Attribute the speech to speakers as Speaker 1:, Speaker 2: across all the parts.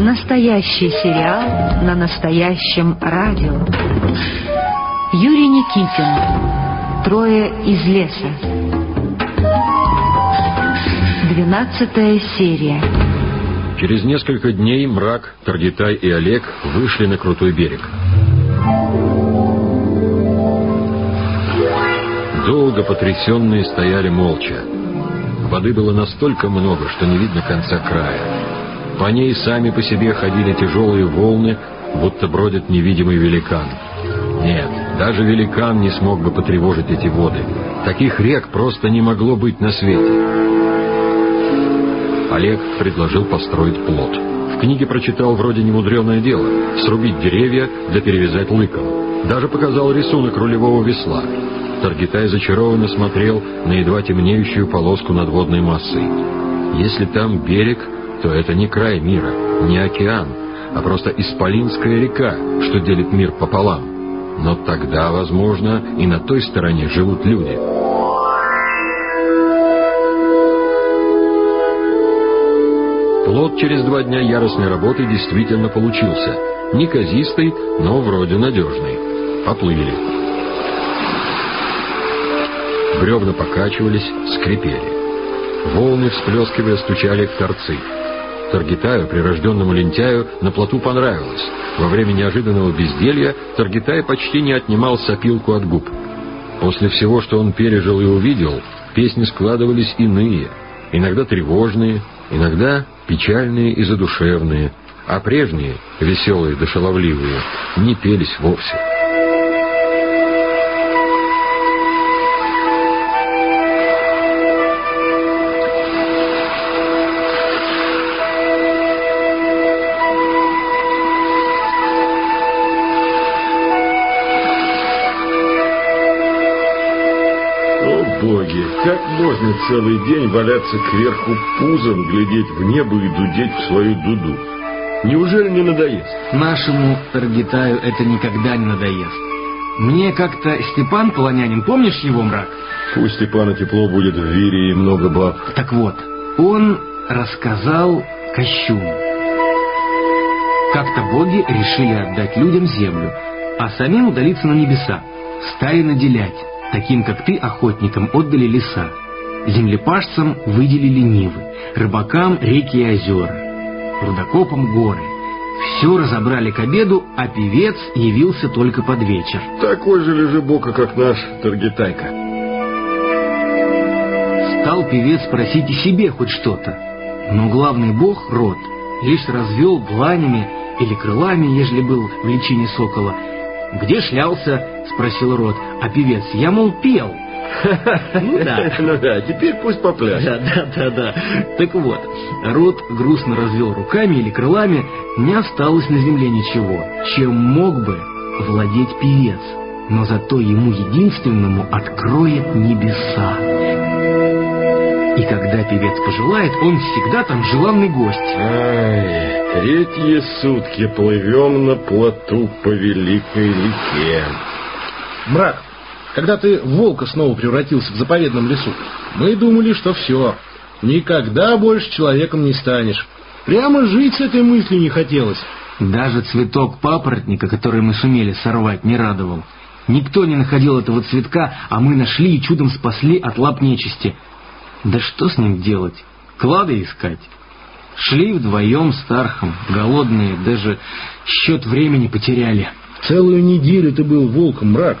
Speaker 1: Настоящий сериал на настоящем радио. Юрий Никитин. Трое из леса. Двенадцатая серия.
Speaker 2: Через несколько дней Мрак, Таргитай и Олег вышли на крутой берег. Долго потрясенные стояли молча. Воды было настолько много, что не видно конца края. По ней сами по себе ходили тяжелые волны, будто бродит невидимый великан. Нет, даже великан не смог бы потревожить эти воды. Таких рек просто не могло быть на свете. Олег предложил построить плот. В книге прочитал вроде немудреное дело — срубить деревья да перевязать лыком. Даже показал рисунок рулевого весла. Таргитай зачарованно смотрел на едва темнеющую полоску над водной массой. Если там берег, то это не край мира, не океан, а просто исполинская река, что делит мир пополам. Но тогда, возможно, и на той стороне живут люди. Плод через два дня яростной работы действительно получился. Неказистый, но вроде надежный. Поплыли. Бревна покачивались, скрипели. Волны, всплескивая, стучали в торцы. Таргитаю, прирожденному лентяю, на плоту понравилось. Во время неожиданного безделья Таргитай почти не отнимал сопилку от губ. После всего, что он пережил и увидел, песни складывались иные, иногда тревожные, иногда печальные и задушевные, а прежние, веселые да шаловливые, не пелись вовсе.
Speaker 3: Как можно целый день валяться кверху пузом, глядеть в небо и дудеть в свою дуду? Неужели не надоест?
Speaker 4: Нашему Таргитаю это никогда не надоест. Мне как-то Степан Полонянин, помнишь его мрак?
Speaker 3: Пусть Степана тепло будет в вире и много баб.
Speaker 4: Так вот, он рассказал Кощуну. Как-то боги решили отдать людям землю, а самим удалиться на небеса, стали наделять. Таким, как ты, охотникам отдали леса, землепашцам выделили нивы, рыбакам реки и озера, рудокопам горы. Все разобрали к обеду, а певец явился только под вечер.
Speaker 3: Такой же лежебока, как наш Таргитайка.
Speaker 4: Стал певец просить и себе хоть что-то. Но главный бог, род, лишь развел дланями или крылами, ежели был в личине сокола. «Где шлялся?» — спросил род. А певец, я, мол, пел.
Speaker 3: Ну да. Ну да, теперь пусть попляшет.
Speaker 4: Да, да, да, да. Так вот, рот грустно развел руками или крылами, не осталось на земле ничего, чем мог бы владеть певец, но зато ему единственному откроет небеса. И когда певец пожелает, он всегда там желанный гость.
Speaker 3: Ай, третьи сутки плывем на плоту по великой реке.
Speaker 5: Мрак, когда ты в волка снова превратился в заповедном лесу, мы думали, что все, никогда больше человеком не станешь. Прямо жить с этой мыслью не хотелось.
Speaker 4: Даже цветок папоротника, который мы сумели сорвать, не радовал. Никто не находил этого цветка, а мы нашли и чудом спасли от лап нечисти. Да что с ним делать? Клады искать? Шли вдвоем с Тархом, голодные, даже счет времени потеряли.
Speaker 5: Целую неделю ты был волком, мрак.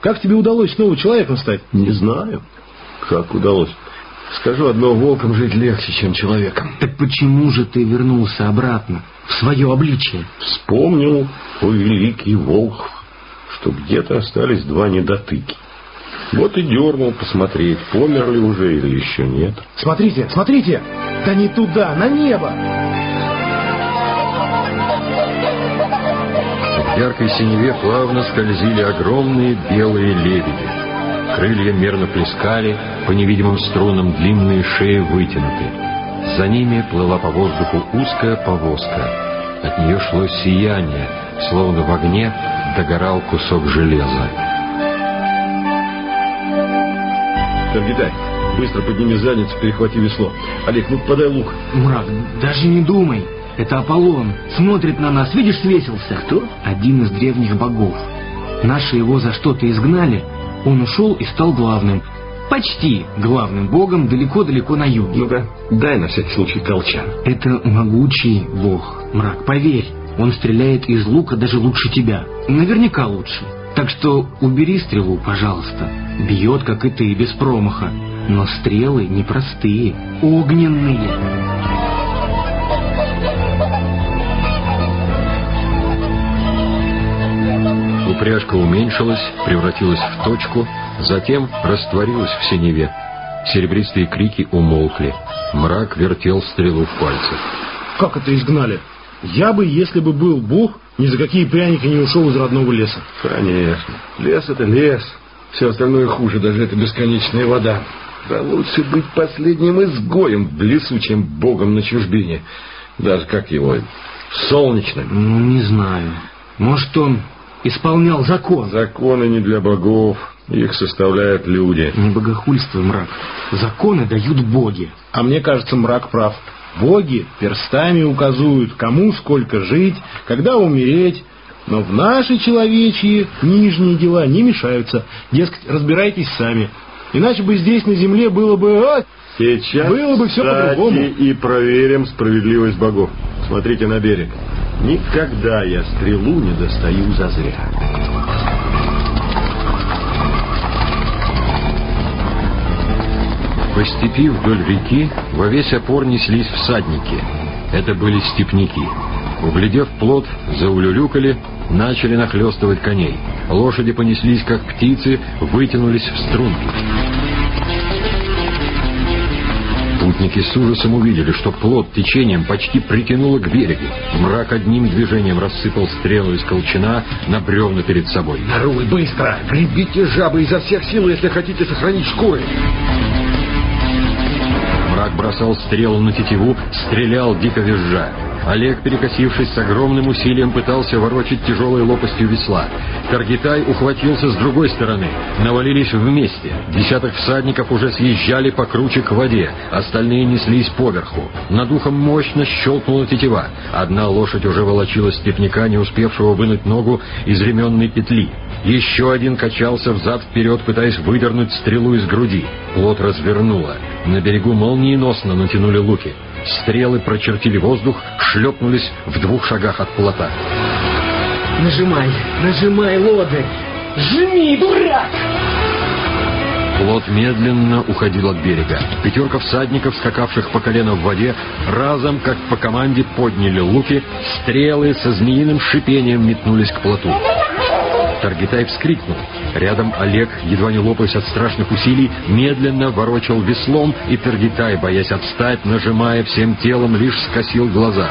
Speaker 5: Как тебе удалось снова человеком стать?
Speaker 3: Не знаю, как удалось. Скажу одно, волком жить легче, чем человеком.
Speaker 4: Так почему же ты вернулся обратно, в свое обличие?
Speaker 3: Вспомнил, о великий волк, что где-то остались два недотыки. Вот и дернул посмотреть, померли уже или еще нет.
Speaker 5: Смотрите, смотрите! Да не туда, на небо!
Speaker 2: В яркой синеве плавно скользили огромные белые лебеди. Крылья мерно плескали, по невидимым струнам длинные шеи вытянуты. За ними плыла по воздуху узкая повозка. От нее шло сияние, словно в огне догорал кусок железа.
Speaker 3: Таргитай, быстро подними задницу, перехвати весло. Олег, ну подай лук.
Speaker 4: Мрак, даже не думай. Это Аполлон. Смотрит на нас. Видишь, свесился.
Speaker 3: Кто?
Speaker 4: Один из древних богов. Наши его за что-то изгнали. Он ушел и стал главным. Почти главным богом далеко-далеко на юге.
Speaker 3: Ну-ка, дай на всякий случай колчан.
Speaker 4: Это могучий бог, мрак, поверь. Он стреляет из лука даже лучше тебя. Наверняка лучше. Так что убери стрелу, пожалуйста. Бьет, как и ты, без промаха. Но стрелы непростые, огненные.
Speaker 2: Упряжка уменьшилась, превратилась в точку, затем растворилась в синеве. Серебристые крики умолкли. Мрак вертел стрелу в пальцах.
Speaker 5: Как это изгнали? Я бы, если бы был бог, ни за какие пряники не ушел из родного леса.
Speaker 3: Конечно. Лес — это лес. Все остальное хуже, даже эта бесконечная вода. Да лучше быть последним изгоем в лесу, чем богом на чужбине. Даже как его, солнечным.
Speaker 4: Ну, не знаю. Может, он исполнял закон?
Speaker 3: Законы не для богов, их составляют люди.
Speaker 4: Не богохульство, мрак. Законы дают боги.
Speaker 5: А мне кажется, мрак прав. Боги перстами указывают, кому сколько жить, когда умереть. Но в наши человечьи нижние дела не мешаются. Дескать, разбирайтесь сами. Иначе бы здесь на земле было бы... а,
Speaker 3: Сейчас
Speaker 5: Было бы
Speaker 3: кстати,
Speaker 5: по-другому.
Speaker 3: и проверим справедливость богов. Смотрите на берег. Никогда я стрелу не достаю зазря.
Speaker 2: По степи вдоль реки во весь опор неслись всадники. Это были степняки. Углядев плод, заулюлюкали, начали нахлестывать коней. Лошади понеслись, как птицы, вытянулись в струнки. Путники с ужасом увидели, что плод течением почти притянуло к берегу. Мрак одним движением рассыпал стрелу из колчана на бревна перед собой.
Speaker 3: Наруй, быстро! Гребите жабы изо всех сил, если хотите сохранить шкуры.
Speaker 2: Мрак бросал стрелу на тетиву, стрелял, дико визжа. Олег, перекосившись с огромным усилием, пытался ворочать тяжелой лопастью весла. Таргитай ухватился с другой стороны. Навалились вместе. Десяток всадников уже съезжали по круче к воде. Остальные неслись поверху. Над ухом мощно щелкнула тетива. Одна лошадь уже волочила степняка, не успевшего вынуть ногу из ременной петли. Еще один качался взад-вперед, пытаясь выдернуть стрелу из груди. Плот развернуло. На берегу молниеносно натянули луки. Стрелы прочертили воздух, шлепнулись в двух шагах от плота.
Speaker 4: Нажимай, нажимай, лодырь. Жми, дурак!
Speaker 2: Плот медленно уходил от берега. Пятерка всадников, скакавших по колено в воде, разом, как по команде, подняли луки, стрелы со змеиным шипением метнулись к плоту. Таргитай вскрикнул. Рядом Олег, едва не лопаясь от страшных усилий, медленно ворочал веслом, и Таргитай, боясь отстать, нажимая всем телом, лишь скосил глаза.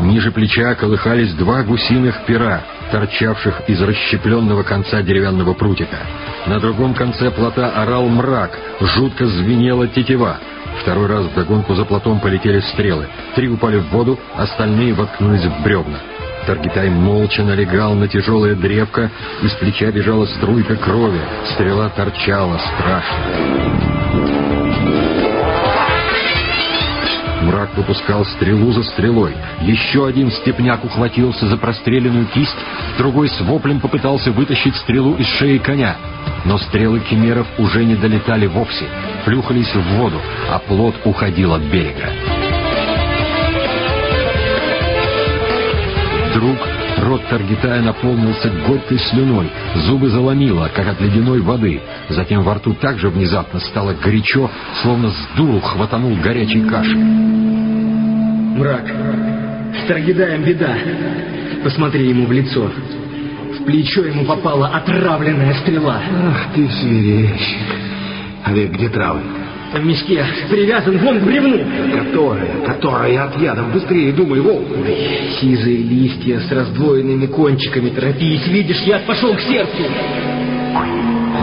Speaker 2: Ниже плеча колыхались два гусиных пера, торчавших из расщепленного конца деревянного прутика. На другом конце плота орал мрак, жутко звенела тетива. Второй раз вдогонку за плотом полетели стрелы. Три упали в воду, остальные воткнулись в бревна. Таргитай молча налегал на тяжелое древко, из плеча бежала струйка крови, стрела торчала страшно. Мрак выпускал стрелу за стрелой. Еще один степняк ухватился за простреленную кисть, другой с воплем попытался вытащить стрелу из шеи коня. Но стрелы кемеров уже не долетали вовсе, плюхались в воду, а плот уходил от берега. Вдруг рот Таргитая наполнился горькой слюной, зубы заломило, как от ледяной воды. Затем во рту также внезапно стало горячо, словно с дуру хватанул горячей каши.
Speaker 4: Мрак, с Таргидаем беда. Посмотри ему в лицо. В плечо ему попала отравленная стрела.
Speaker 3: Ах ты свиречь. Олег, где травы?
Speaker 4: В мешке привязан вон к бревну.
Speaker 3: Которая, которая от ядом. Быстрее думай, волк.
Speaker 4: Сизые листья с раздвоенными кончиками. Торопись, видишь, яд пошел к сердцу.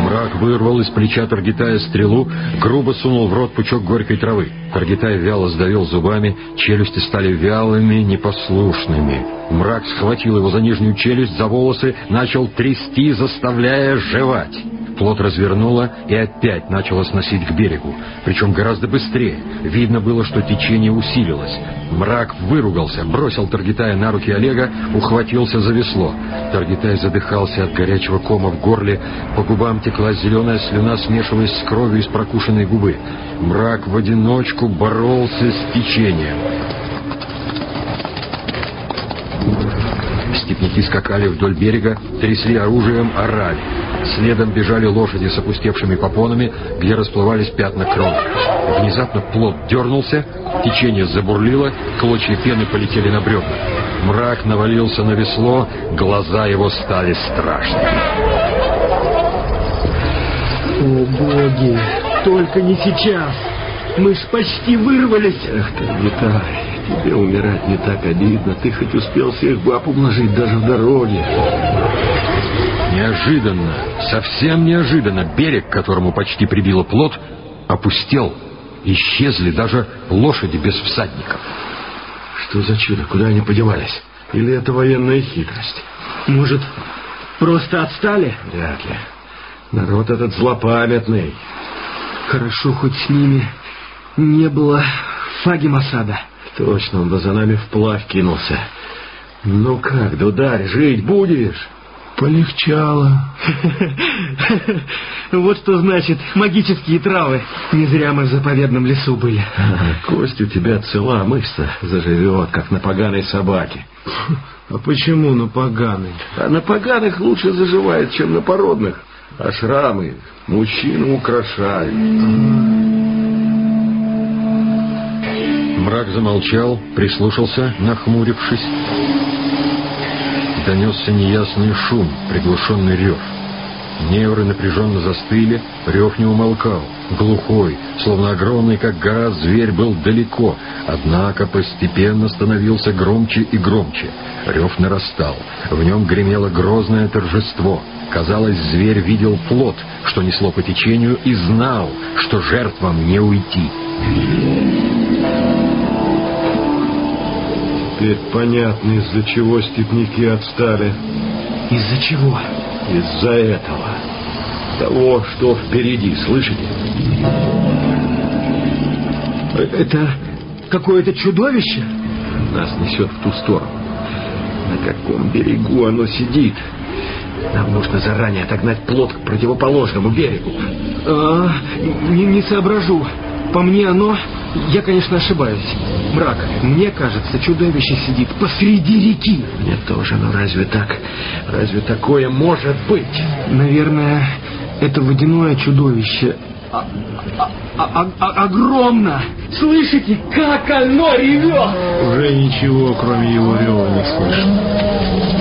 Speaker 2: Мрак вырвал из плеча Таргитая стрелу, грубо сунул в рот пучок горькой травы. Таргитай вяло сдавил зубами, челюсти стали вялыми, непослушными. Мрак схватил его за нижнюю челюсть, за волосы, начал трясти, заставляя жевать. Плот развернуло и опять начало сносить к берегу, причем гораздо быстрее. Видно было, что течение усилилось. Мрак выругался, бросил Таргитая на руки Олега, ухватился за весло. Таргитай задыхался от горячего кома в горле, по губам текла зеленая слюна, смешиваясь с кровью из прокушенной губы. Мрак в одиночку боролся с течением. Степники скакали вдоль берега, трясли оружием, орали. Следом бежали лошади с опустевшими попонами, где расплывались пятна крови. Внезапно плот дернулся, течение забурлило, клочья пены полетели на бревна. Мрак навалился на весло, глаза его стали страшными.
Speaker 4: О, боги, только не сейчас! Мы ж почти вырвались!
Speaker 3: Эх ты, Виталий, тебе умирать не так обидно. Ты хоть успел всех баб умножить даже в дороге.
Speaker 2: Неожиданно, совсем неожиданно, берег, к которому почти прибило плот, опустел. Исчезли даже лошади без всадников.
Speaker 3: Что за чудо? Куда они подевались? Или это военная хитрость?
Speaker 4: Может, просто отстали?
Speaker 3: Вряд ли. Народ этот злопамятный.
Speaker 4: Хорошо, хоть с ними не было Фаги Масада.
Speaker 3: Точно, он бы за нами вплавь кинулся. Ну как, дударь, жить будешь?
Speaker 5: Полегчало.
Speaker 4: Вот что значит магические травы. Не зря мы в заповедном лесу были.
Speaker 3: Кость у тебя цела, мышца заживет, как на поганой собаке.
Speaker 5: А почему на поганый?
Speaker 3: А на поганых лучше заживает, чем на породных. А шрамы мужчину украшают.
Speaker 2: Мрак замолчал, прислушался, нахмурившись. Донесся неясный шум, приглушенный рев. Невры напряженно застыли, рев не умолкал. Глухой, словно огромный, как гора, зверь был далеко, однако постепенно становился громче и громче. Рев нарастал, в нем гремело грозное торжество. Казалось, зверь видел плод, что несло по течению, и знал, что жертвам не уйти.
Speaker 3: Теперь понятно, из-за чего степняки отстали.
Speaker 4: Из-за чего?
Speaker 3: Из-за этого. Того, что впереди, слышите?
Speaker 4: Это какое-то чудовище?
Speaker 3: Нас несет в ту сторону. На каком берегу оно сидит? Нам нужно заранее отогнать плот к противоположному берегу.
Speaker 4: А, не, не соображу. По мне оно... Я, конечно, ошибаюсь. Мрак, мне кажется, чудовище сидит посреди реки.
Speaker 3: Мне тоже, но разве так? Разве такое может быть?
Speaker 4: Наверное, это водяное чудовище а- а- а- огромно. Слышите, как оно ревет?
Speaker 5: Уже ничего, кроме его рева, не слышно.